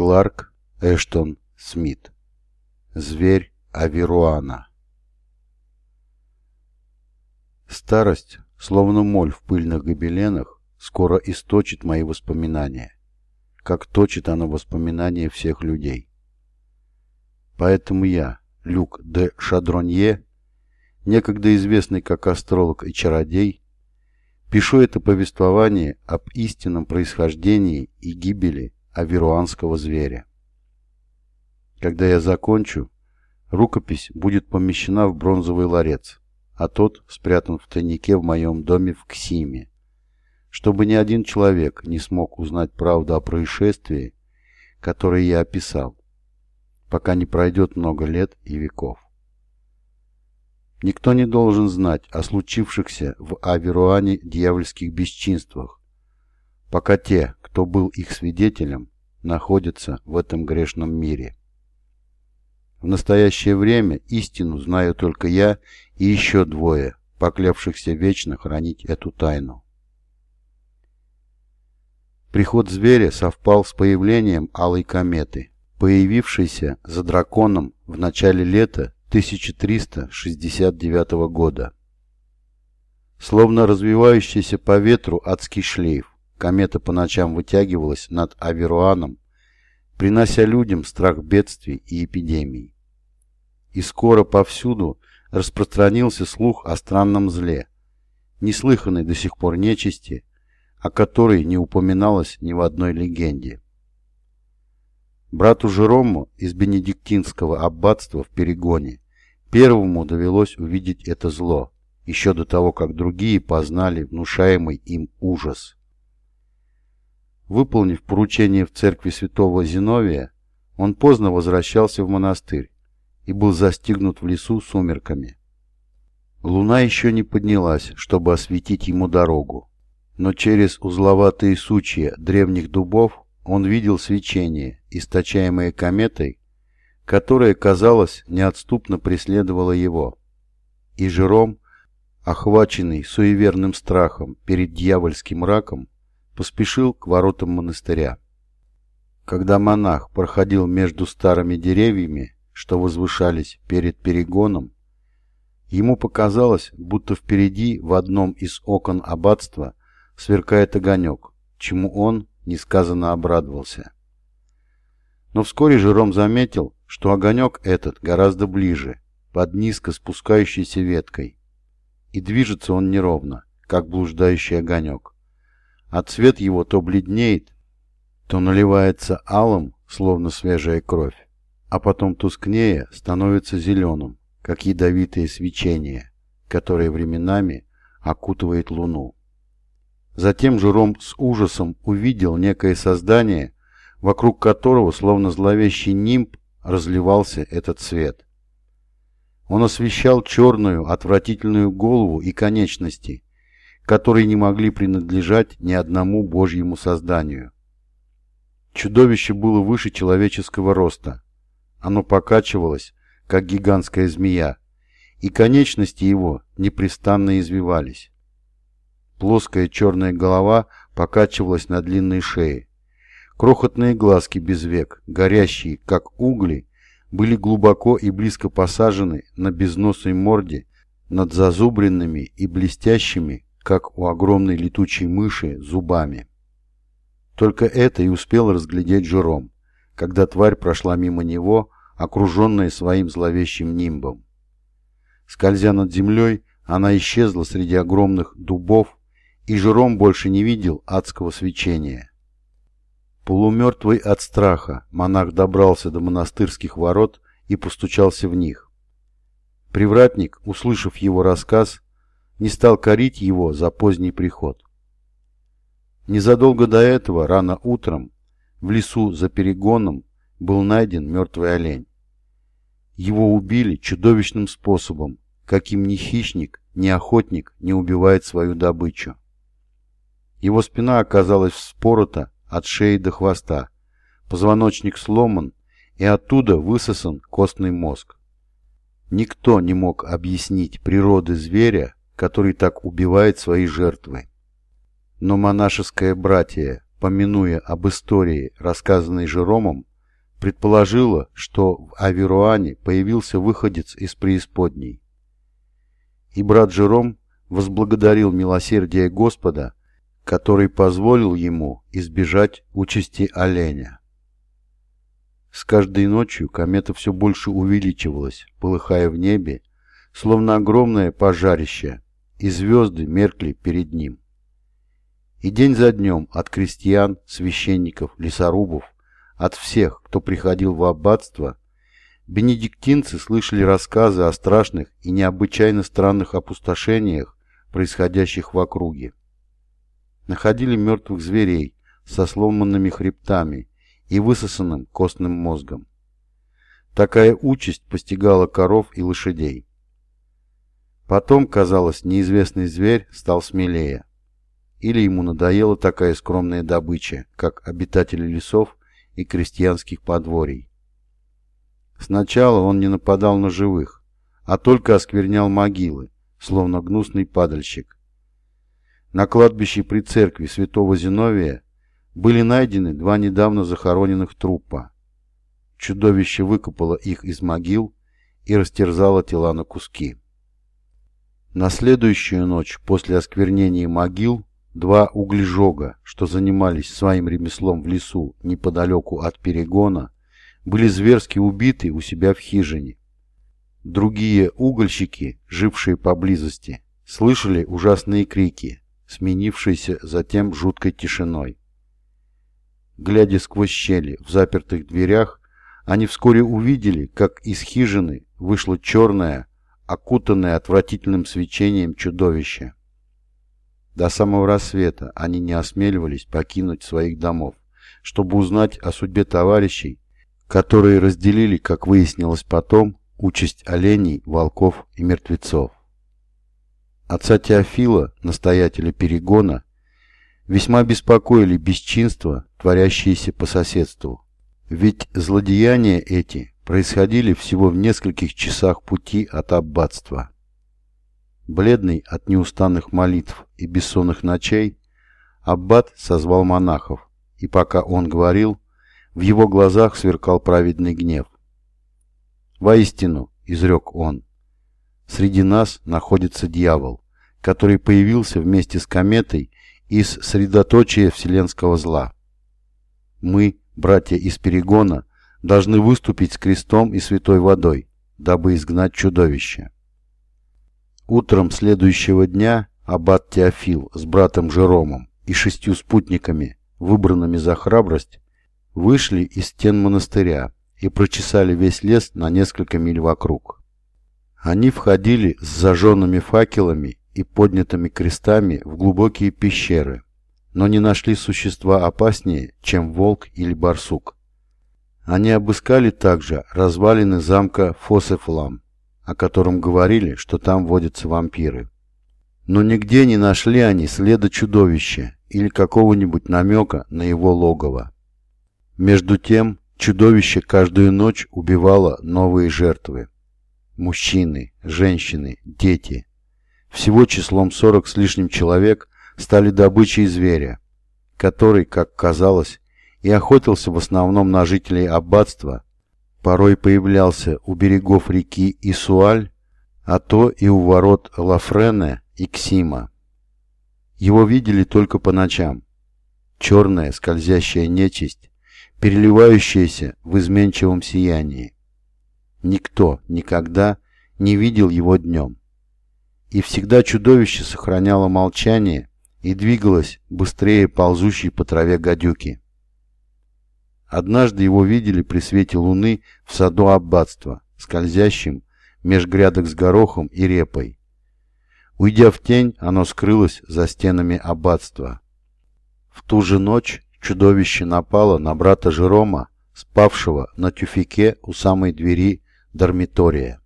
Кларк Эштон Смит. Зверь Аверуана. Старость, словно моль в пыльных гобеленах, скоро источит мои воспоминания, как точит она воспоминания всех людей. Поэтому я, Люк де Шадронье, некогда известный как астролог и чародей, пишу это повествование об истинном происхождении и гибели аверуанского зверя. Когда я закончу, рукопись будет помещена в бронзовый ларец, а тот спрятан в тайнике в моем доме в Ксиме, чтобы ни один человек не смог узнать правду о происшествии, которое я описал, пока не пройдет много лет и веков. Никто не должен знать о случившихся в Аверуане дьявольских бесчинствах, пока те, кто был их свидетелем, находятся в этом грешном мире. В настоящее время истину знаю только я и еще двое, поклявшихся вечно хранить эту тайну. Приход зверя совпал с появлением алой кометы, появившейся за драконом в начале лета 1369 года. Словно развивающийся по ветру адский шлейф, Комета по ночам вытягивалась над Аверуаном, принося людям страх бедствий и эпидемий. И скоро повсюду распространился слух о странном зле, неслыханной до сих пор нечисти, о которой не упоминалось ни в одной легенде. Брату Жерому из Бенедиктинского аббатства в Перегоне первому довелось увидеть это зло, еще до того, как другие познали внушаемый им ужас. Выполнив поручение в церкви святого Зиновия, он поздно возвращался в монастырь и был застигнут в лесу сумерками. Луна еще не поднялась, чтобы осветить ему дорогу, но через узловатые сучья древних дубов он видел свечение, источаемое кометой, которое, казалось, неотступно преследовало его. И Жером, охваченный суеверным страхом перед дьявольским раком, поспешил к воротам монастыря. Когда монах проходил между старыми деревьями, что возвышались перед перегоном, ему показалось, будто впереди в одном из окон аббатства сверкает огонек, чему он несказанно обрадовался. Но вскоре Жером заметил, что огонек этот гораздо ближе, под низко спускающейся веткой, и движется он неровно, как блуждающий огонек а цвет его то бледнеет, то наливается алым, словно свежая кровь, а потом тускнее становится зеленым, как ядовитое свечение, которое временами окутывает луну. Затем Жером с ужасом увидел некое создание, вокруг которого, словно зловещий нимб, разливался этот свет. Он освещал черную, отвратительную голову и конечности, которые не могли принадлежать ни одному Божьему созданию. Чудовище было выше человеческого роста. Оно покачивалось, как гигантская змея, и конечности его непрестанно извивались. Плоская черная голова покачивалась на длинной шее. Крохотные глазки без век, горящие, как угли, были глубоко и близко посажены на безносой морде над зазубренными и блестящими, как у огромной летучей мыши, зубами. Только это и успел разглядеть Жером, когда тварь прошла мимо него, окруженная своим зловещим нимбом. Скользя над землей, она исчезла среди огромных дубов, и Жером больше не видел адского свечения. Полумертвый от страха, монах добрался до монастырских ворот и постучался в них. Привратник, услышав его рассказ, не стал корить его за поздний приход. Незадолго до этого, рано утром, в лесу за перегоном был найден мертвый олень. Его убили чудовищным способом, каким ни хищник, ни охотник не убивает свою добычу. Его спина оказалась вспорота от шеи до хвоста, позвоночник сломан, и оттуда высосан костный мозг. Никто не мог объяснить природы зверя, который так убивает свои жертвы. Но монашеское братье, помянуя об истории, рассказанной Жеромом, предположила, что в Аверуане появился выходец из преисподней. И брат Жером возблагодарил милосердие Господа, который позволил ему избежать участи оленя. С каждой ночью комета все больше увеличивалась, полыхая в небе, словно огромное пожарище, и звезды меркли перед ним. И день за днем от крестьян, священников, лесорубов, от всех, кто приходил в аббатство, бенедиктинцы слышали рассказы о страшных и необычайно странных опустошениях, происходящих в округе. Находили мертвых зверей со сломанными хребтами и высосанным костным мозгом. Такая участь постигала коров и лошадей. Потом, казалось, неизвестный зверь стал смелее. Или ему надоела такая скромная добыча, как обитатели лесов и крестьянских подворий. Сначала он не нападал на живых, а только осквернял могилы, словно гнусный падальщик. На кладбище при церкви святого Зиновия были найдены два недавно захороненных трупа. Чудовище выкопало их из могил и растерзало тела на куски. На следующую ночь после осквернения могил два углежога, что занимались своим ремеслом в лесу неподалеку от перегона, были зверски убиты у себя в хижине. Другие угольщики, жившие поблизости, слышали ужасные крики, сменившиеся затем жуткой тишиной. Глядя сквозь щели в запертых дверях, они вскоре увидели, как из хижины вышло черное, окутанное отвратительным свечением чудовище. До самого рассвета они не осмеливались покинуть своих домов, чтобы узнать о судьбе товарищей, которые разделили, как выяснилось потом, участь оленей, волков и мертвецов. Отца Теофила, настоятеля перегона, весьма беспокоили бесчинства, творящиеся по соседству. Ведь злодеяния эти происходили всего в нескольких часах пути от аббатства. Бледный от неустанных молитв и бессонных ночей, аббат созвал монахов, и пока он говорил, в его глазах сверкал праведный гнев. «Воистину», — изрек он, — «среди нас находится дьявол, который появился вместе с кометой из средоточия вселенского зла. Мы, братья из Перегона, должны выступить с крестом и святой водой, дабы изгнать чудовище». Утром следующего дня аббат Теофил с братом Жеромом и шестью спутниками, выбранными за храбрость, вышли из стен монастыря и прочесали весь лес на несколько миль вокруг. Они входили с зажженными факелами и поднятыми крестами в глубокие пещеры, но не нашли существа опаснее, чем волк или барсук. Они обыскали также развалины замка Фосефлам, о котором говорили, что там водятся вампиры. Но нигде не нашли они следа чудовища или какого-нибудь намека на его логово. Между тем, чудовище каждую ночь убивало новые жертвы. Мужчины, женщины, дети. Всего числом сорок с лишним человек стали добычей зверя, который, как казалось, и охотился в основном на жителей аббатства, порой появлялся у берегов реки Исуаль, а то и у ворот Лафрене и Ксима. Его видели только по ночам. Черная скользящая нечисть переливающееся в изменчивом сиянии. Никто никогда не видел его днем. И всегда чудовище сохраняло молчание и двигалось быстрее ползущей по траве гадюки. Однажды его видели при свете луны в саду аббатства, скользящим меж грядок с горохом и репой. Уйдя в тень, оно скрылось за стенами аббатства. В ту же ночь чудовище напало на брата Жерома, спавшего на тюфике у самой двери дармитория.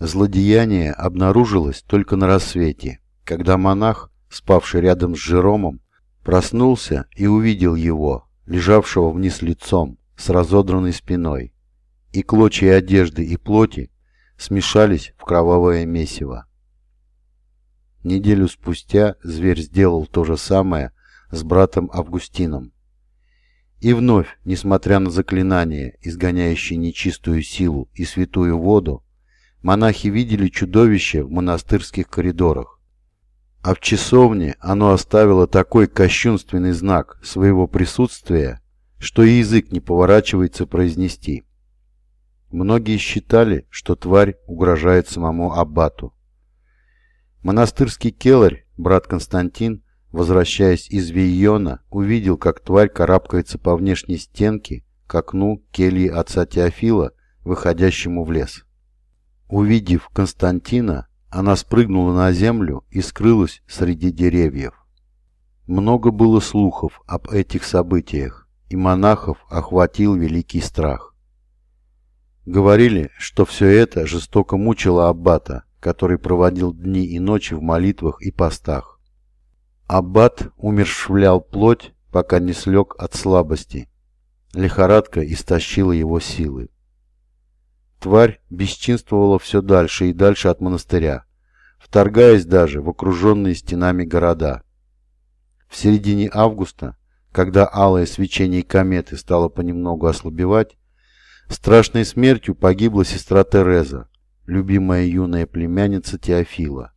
Злодеяние обнаружилось только на рассвете, когда монах, спавший рядом с Жеромом, проснулся и увидел его, лежавшего вниз лицом, с разодранной спиной, и клочья одежды и плоти смешались в кровавое месиво. Неделю спустя зверь сделал то же самое с братом Августином. И вновь, несмотря на заклинания, изгоняющие нечистую силу и святую воду, монахи видели чудовище в монастырских коридорах. А в часовне оно оставило такой кощунственный знак своего присутствия, что и язык не поворачивается произнести. Многие считали, что тварь угрожает самому аббату. Монастырский келарь, брат Константин, возвращаясь из Вийона, увидел, как тварь карабкается по внешней стенке к окну кельи отца Теофила, выходящему в лес. Увидев Константина, она спрыгнула на землю и скрылась среди деревьев. Много было слухов об этих событиях, и монахов охватил великий страх. Говорили, что все это жестоко мучило аббата, который проводил дни и ночи в молитвах и постах. Аббат умершвлял плоть, пока не слег от слабости. Лихорадка истощила его силы. Тварь бесчинствовала все дальше и дальше от монастыря, вторгаясь даже в окруженные стенами города. В середине августа, когда алое свечение кометы стало понемногу ослабевать, страшной смертью погибла сестра Тереза, любимая юная племянница Теофила,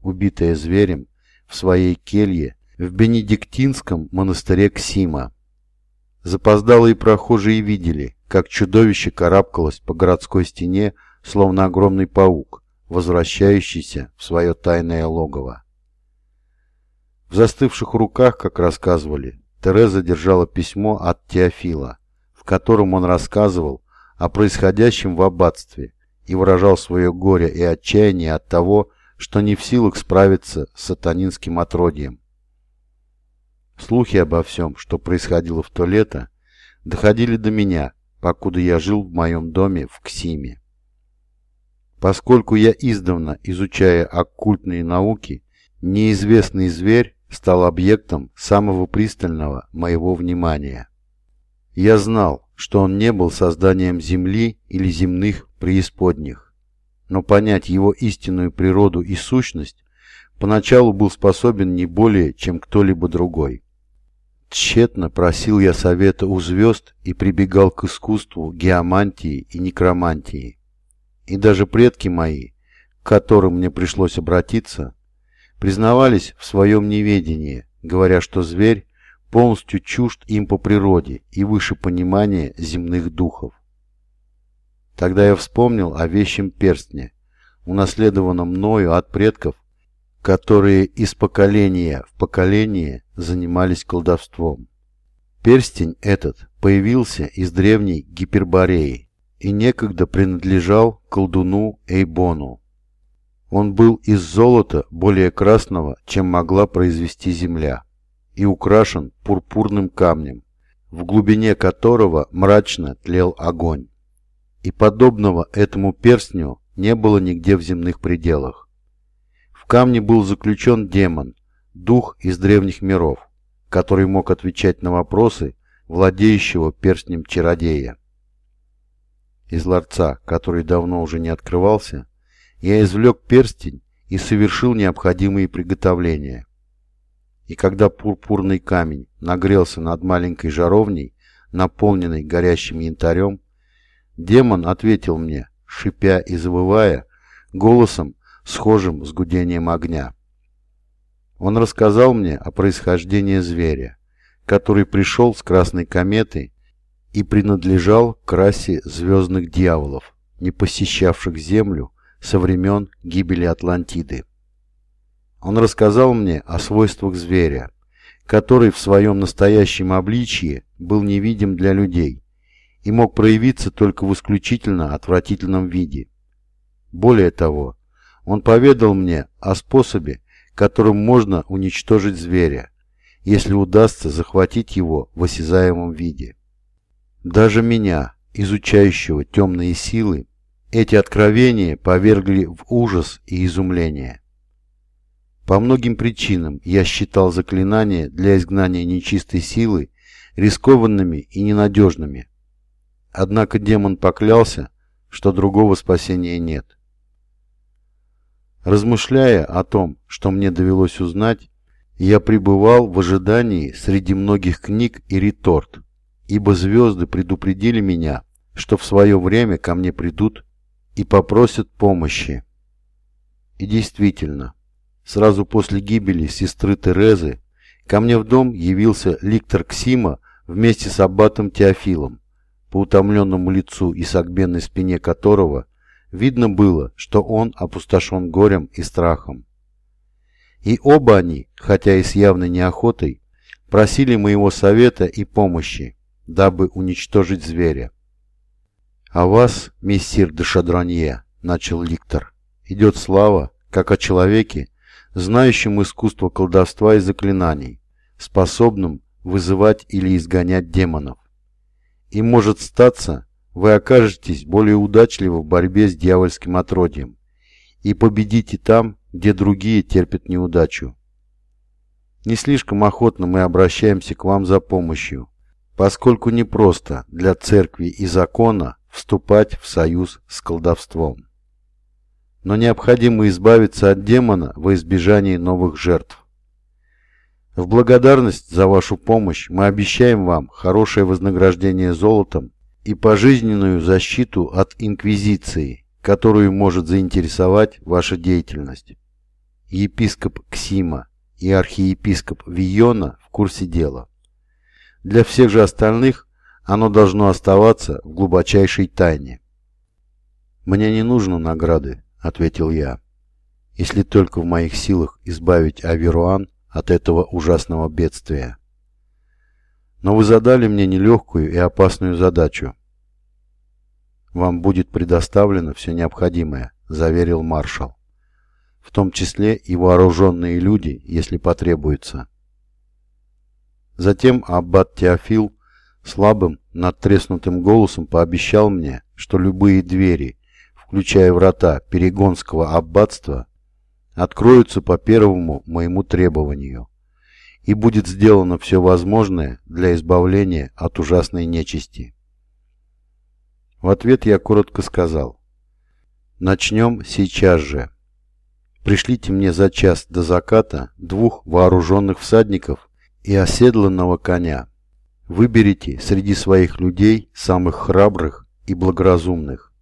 убитая зверем в своей келье в Бенедиктинском монастыре Ксима. Запоздалые прохожие видели, как чудовище карабкалось по городской стене, словно огромный паук, возвращающийся в свое тайное логово. В застывших руках, как рассказывали, Тереза держала письмо от Теофила, в котором он рассказывал о происходящем в аббатстве и выражал свое горе и отчаяние от того, что не в силах справиться с сатанинским отродьем. Слухи обо всем, что происходило в то лето, доходили до меня, покуда я жил в моем доме в Ксиме. Поскольку я издавна, изучая оккультные науки, неизвестный зверь стал объектом самого пристального моего внимания. Я знал, что он не был созданием Земли или земных преисподних но понять его истинную природу и сущность поначалу был способен не более, чем кто-либо другой. Тщетно просил я совета у звезд и прибегал к искусству геомантии и некромантии. И даже предки мои, к которым мне пришлось обратиться, признавались в своем неведении, говоря, что зверь полностью чужд им по природе и выше понимания земных духов. Тогда я вспомнил о вещем перстне, унаследованном мною от предков, которые из поколения в поколение занимались колдовством. Перстень этот появился из древней Гипербореи и некогда принадлежал колдуну Эйбону. Он был из золота более красного, чем могла произвести земля, и украшен пурпурным камнем, в глубине которого мрачно тлел огонь и подобного этому перстню не было нигде в земных пределах. Камне был заключен демон, дух из древних миров, который мог отвечать на вопросы владеющего перстнем чародея. Из ларца, который давно уже не открывался, я извлек перстень и совершил необходимые приготовления. И когда пурпурный камень нагрелся над маленькой жаровней, наполненной горящим янтарем, Демон ответил мне, шипя и завывая, голосом, схожим с гудением огня. Он рассказал мне о происхождении зверя, который пришел с красной кометы и принадлежал к расе звездных дьяволов, не посещавших Землю со времен гибели Атлантиды. Он рассказал мне о свойствах зверя, который в своем настоящем обличии был невидим для людей, и мог проявиться только в исключительно отвратительном виде. Более того, он поведал мне о способе, которым можно уничтожить зверя, если удастся захватить его в осязаемом виде. Даже меня, изучающего темные силы, эти откровения повергли в ужас и изумление. По многим причинам я считал заклинания для изгнания нечистой силы рискованными и ненадежными, Однако демон поклялся, что другого спасения нет. Размышляя о том, что мне довелось узнать, я пребывал в ожидании среди многих книг и реторт ибо звезды предупредили меня, что в свое время ко мне придут и попросят помощи. И действительно, сразу после гибели сестры Терезы ко мне в дом явился ликтор Ксима вместе с аббатом Теофилом, по утомленному лицу и согбенной спине которого видно было, что он опустошен горем и страхом. И оба они, хотя и с явной неохотой, просили моего совета и помощи, дабы уничтожить зверя. «А вас, мессир де Шадранье», — начал Ликтор, — «идет слава, как о человеке, знающем искусство колдовства и заклинаний, способным вызывать или изгонять демонов. И может статься, вы окажетесь более удачливы в борьбе с дьявольским отродьем и победите там, где другие терпят неудачу. Не слишком охотно мы обращаемся к вам за помощью, поскольку непросто для церкви и закона вступать в союз с колдовством. Но необходимо избавиться от демона во избежание новых жертв. В благодарность за вашу помощь мы обещаем вам хорошее вознаграждение золотом и пожизненную защиту от инквизиции, которую может заинтересовать ваша деятельность. Епископ Ксима и архиепископ Виона в курсе дела. Для всех же остальных оно должно оставаться в глубочайшей тайне. «Мне не нужны награды», — ответил я, — «если только в моих силах избавить Аверуан от этого ужасного бедствия. Но вы задали мне нелегкую и опасную задачу. Вам будет предоставлено все необходимое, заверил маршал. В том числе и вооруженные люди, если потребуется. Затем аббат Теофил слабым, надтреснутым голосом пообещал мне, что любые двери, включая врата Перегонского аббатства, откроются по первому моему требованию, и будет сделано все возможное для избавления от ужасной нечисти. В ответ я коротко сказал, «Начнем сейчас же. Пришлите мне за час до заката двух вооруженных всадников и оседланного коня. Выберите среди своих людей самых храбрых и благоразумных.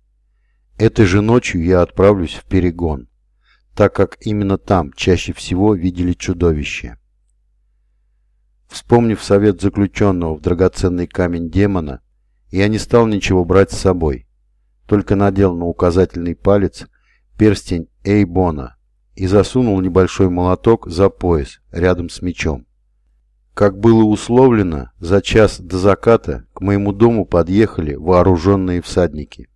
Этой же ночью я отправлюсь в перегон, так как именно там чаще всего видели чудовище. Вспомнив совет заключенного в драгоценный камень демона, я не стал ничего брать с собой, только надел на указательный палец перстень Эйбона и засунул небольшой молоток за пояс рядом с мечом. Как было условлено, за час до заката к моему дому подъехали вооруженные всадники.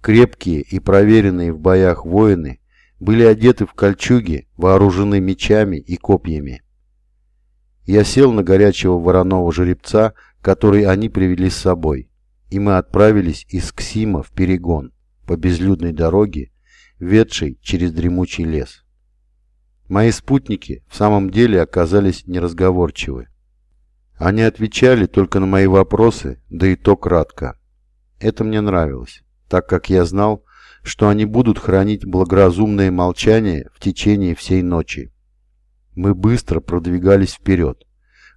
Крепкие и проверенные в боях воины были одеты в кольчуги, вооружены мечами и копьями. Я сел на горячего вороного жеребца, который они привели с собой, и мы отправились из Ксима в Перегон по безлюдной дороге, ведшей через дремучий лес. Мои спутники в самом деле оказались неразговорчивы. Они отвечали только на мои вопросы, да и то кратко. Это мне нравилось, так как я знал, что они будут хранить благоразумное молчание в течение всей ночи. Мы быстро продвигались вперед,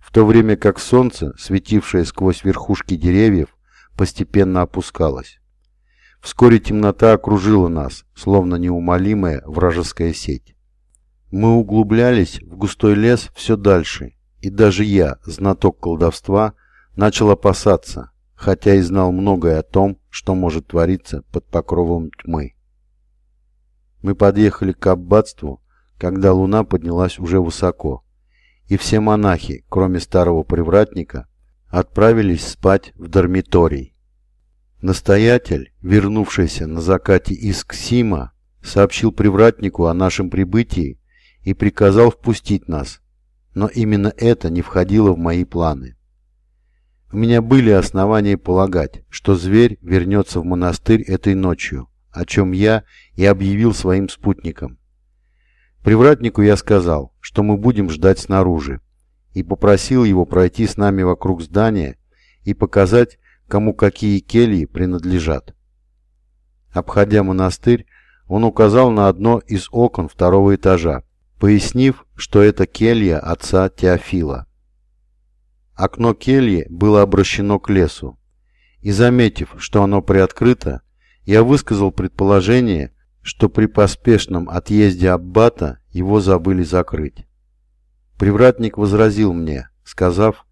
в то время как солнце, светившее сквозь верхушки деревьев, постепенно опускалось. Вскоре темнота окружила нас, словно неумолимая вражеская сеть. Мы углублялись в густой лес все дальше, и даже я, знаток колдовства, начал опасаться, хотя и знал многое о том, что может твориться под покровом тьмы. Мы подъехали к аббатству, когда луна поднялась уже высоко, и все монахи, кроме старого привратника, отправились спать в дармиторий. Настоятель, вернувшийся на закате из Ксима, сообщил привратнику о нашем прибытии и приказал впустить нас, но именно это не входило в мои планы. У меня были основания полагать, что зверь вернется в монастырь этой ночью, о чем я и объявил своим спутникам. Привратнику я сказал, что мы будем ждать снаружи, и попросил его пройти с нами вокруг здания и показать, кому какие кельи принадлежат. Обходя монастырь, он указал на одно из окон второго этажа, пояснив, что это келья отца Теофила. Окно кельи было обращено к лесу, и заметив, что оно приоткрыто, я высказал предположение, что при поспешном отъезде Аббата его забыли закрыть. Привратник возразил мне, сказав,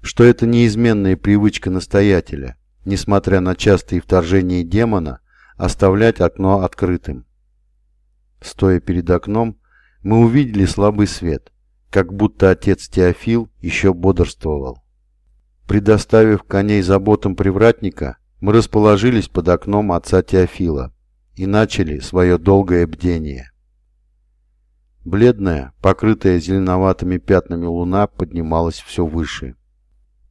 что это неизменная привычка настоятеля, несмотря на частые вторжения демона, оставлять окно открытым. Стоя перед окном, мы увидели слабый свет, как будто отец Теофил еще бодрствовал. Предоставив коней заботам привратника, мы расположились под окном отца Теофила и начали свое долгое бдение. Бледная, покрытая зеленоватыми пятнами луна поднималась все выше.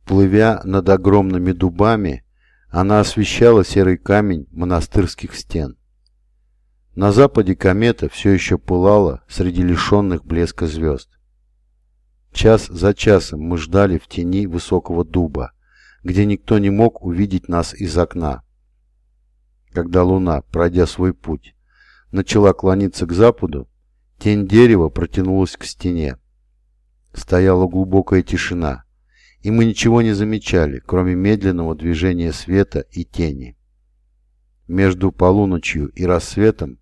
Плывя над огромными дубами, она освещала серый камень монастырских стен. На западе комета все еще пылала среди лишенных блеска звезд. Час за часом мы ждали в тени высокого дуба, где никто не мог увидеть нас из окна. Когда луна, пройдя свой путь, начала клониться к западу, тень дерева протянулась к стене. Стояла глубокая тишина, и мы ничего не замечали, кроме медленного движения света и тени. Между полуночью и рассветом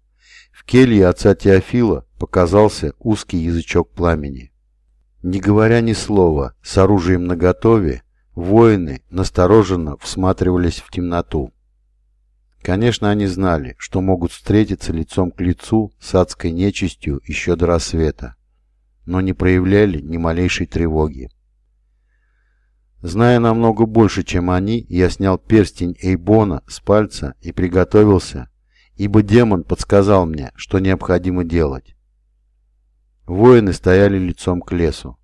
в келье отца Теофила показался узкий язычок пламени. Не говоря ни слова, с оружием наготове, воины настороженно всматривались в темноту. Конечно, они знали, что могут встретиться лицом к лицу с адской нечистью еще до рассвета, но не проявляли ни малейшей тревоги. Зная намного больше, чем они, я снял перстень Эйбона с пальца и приготовился, ибо демон подсказал мне, что необходимо делать. Воины стояли лицом к лесу.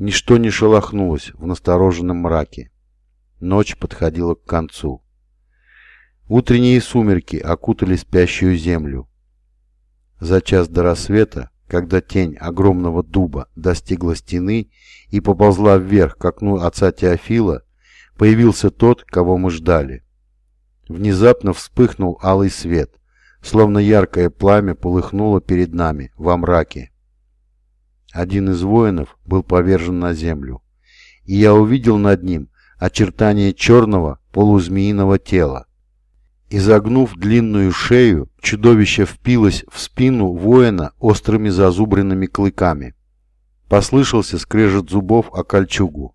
Ничто не шелохнулось в настороженном мраке. Ночь подходила к концу. Утренние сумерки окутали спящую землю. За час до рассвета, когда тень огромного дуба достигла стены и поползла вверх к окну отца Теофила, появился тот, кого мы ждали. Внезапно вспыхнул алый свет, словно яркое пламя полыхнуло перед нами во мраке. Один из воинов был повержен на землю, и я увидел над ним очертания черного полузмеиного тела. Изогнув длинную шею, чудовище впилось в спину воина острыми зазубренными клыками. Послышался скрежет зубов о кольчугу.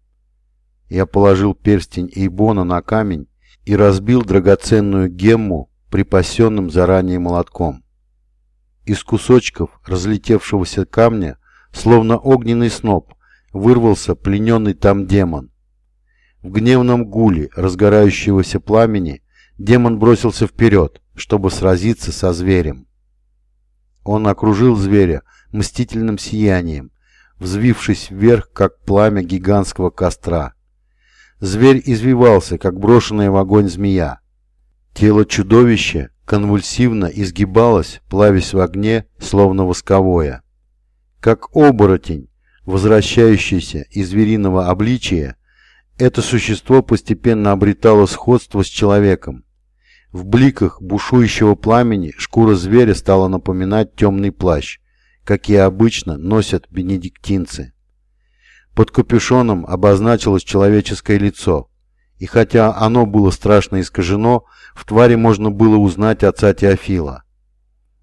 Я положил перстень Эйбона на камень и разбил драгоценную гемму припасенным заранее молотком. Из кусочков разлетевшегося камня Словно огненный сноп, вырвался плененный там демон. В гневном гуле разгорающегося пламени демон бросился вперед, чтобы сразиться со зверем. Он окружил зверя мстительным сиянием, взвившись вверх, как пламя гигантского костра. Зверь извивался, как брошенная в огонь змея. Тело чудовища конвульсивно изгибалось, плавясь в огне, словно восковое. Как оборотень, возвращающийся из звериного обличия, это существо постепенно обретало сходство с человеком. В бликах бушующего пламени шкура зверя стала напоминать темный плащ, какие обычно носят бенедиктинцы. Под капюшоном обозначилось человеческое лицо, и хотя оно было страшно искажено, в твари можно было узнать отца Теофила.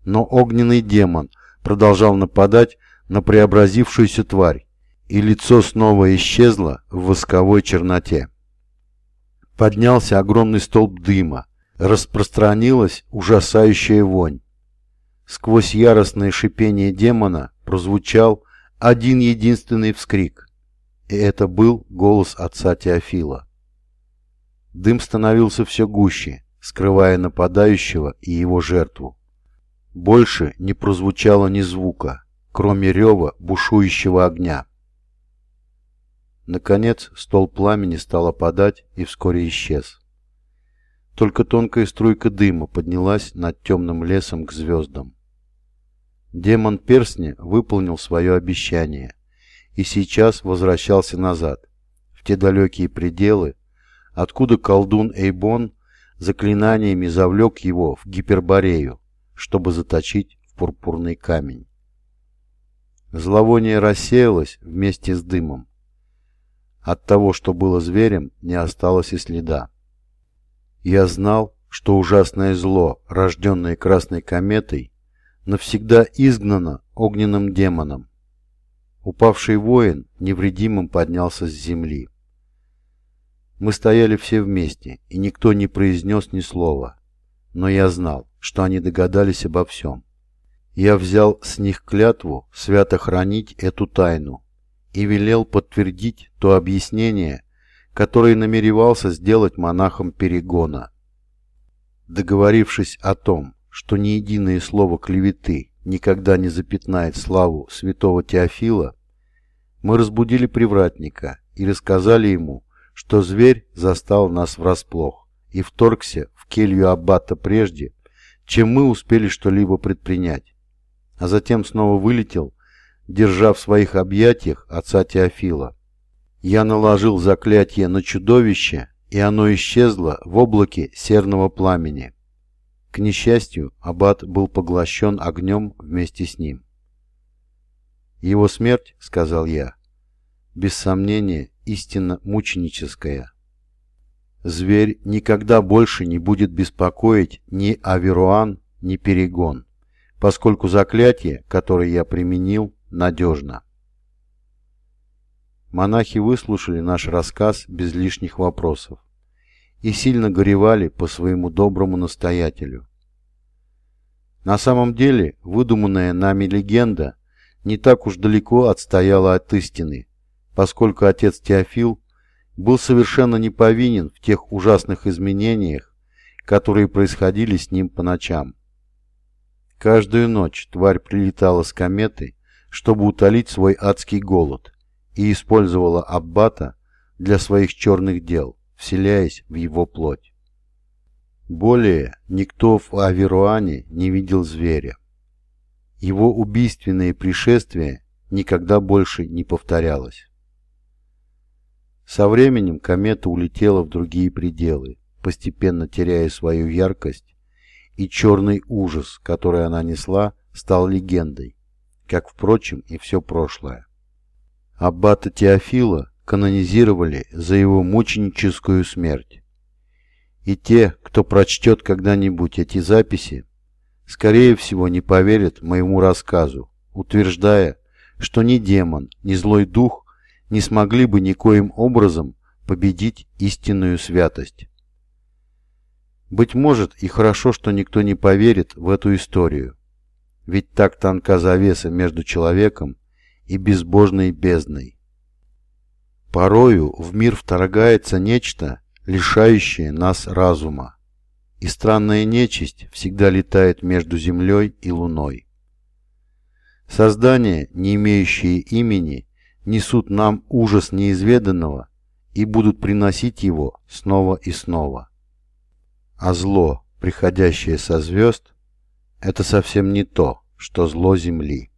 Но огненный демон продолжал нападать, на преобразившуюся тварь, и лицо снова исчезло в восковой черноте. Поднялся огромный столб дыма, распространилась ужасающая вонь. Сквозь яростное шипение демона прозвучал один единственный вскрик, и это был голос отца Теофила. Дым становился все гуще, скрывая нападающего и его жертву. Больше не прозвучало ни звука, кроме рева бушующего огня. Наконец стол пламени стал опадать и вскоре исчез. Только тонкая струйка дыма поднялась над темным лесом к звездам. Демон перстня выполнил свое обещание и сейчас возвращался назад, в те далекие пределы, откуда колдун Эйбон заклинаниями завлек его в Гиперборею, чтобы заточить в пурпурный камень. Зловоние рассеялось вместе с дымом. От того, что было зверем, не осталось и следа. Я знал, что ужасное зло, рожденное красной кометой, навсегда изгнано огненным демоном. Упавший воин невредимым поднялся с земли. Мы стояли все вместе, и никто не произнес ни слова. Но я знал, что они догадались обо всем. Я взял с них клятву свято хранить эту тайну и велел подтвердить то объяснение, которое намеревался сделать монахом Перегона. Договорившись о том, что ни единое слово клеветы никогда не запятнает славу святого Теофила, мы разбудили привратника и рассказали ему, что зверь застал нас врасплох и вторгся в келью аббата прежде, чем мы успели что-либо предпринять, а затем снова вылетел, держа в своих объятиях отца Теофила. Я наложил заклятие на чудовище, и оно исчезло в облаке серного пламени. К несчастью, аббат был поглощен огнем вместе с ним. Его смерть, сказал я, без сомнения, истинно мученическая. Зверь никогда больше не будет беспокоить ни Аверуан, ни Перегон, поскольку заклятие, которое я применил, надежно. Монахи выслушали наш рассказ без лишних вопросов и сильно горевали по своему доброму настоятелю. На самом деле, выдуманная нами легенда не так уж далеко отстояла от истины, поскольку отец Теофил был совершенно не повинен в тех ужасных изменениях, которые происходили с ним по ночам. Каждую ночь тварь прилетала с кометы, чтобы утолить свой адский голод, и использовала Аббата для своих черных дел, вселяясь в его плоть. Более никто в Аверуане не видел зверя. Его убийственное пришествие никогда больше не повторялось. Со временем комета улетела в другие пределы, постепенно теряя свою яркость, и черный ужас, который она несла, стал легендой, как, впрочем, и все прошлое. Аббата Теофила канонизировали за его мученическую смерть. И те, кто прочтет когда-нибудь эти записи, скорее всего не поверят моему рассказу, утверждая, что ни демон, ни злой дух не смогли бы никоим образом победить истинную святость. Быть может, и хорошо, что никто не поверит в эту историю. Ведь так тонка завеса между человеком и безбожной бездной. Порою в мир вторгается нечто, лишающее нас разума, и странная нечисть всегда летает между землей и луной. Создания, не имеющие имени, несут нам ужас неизведанного и будут приносить его снова и снова. А зло, приходящее со звезд, это совсем не то, что зло Земли.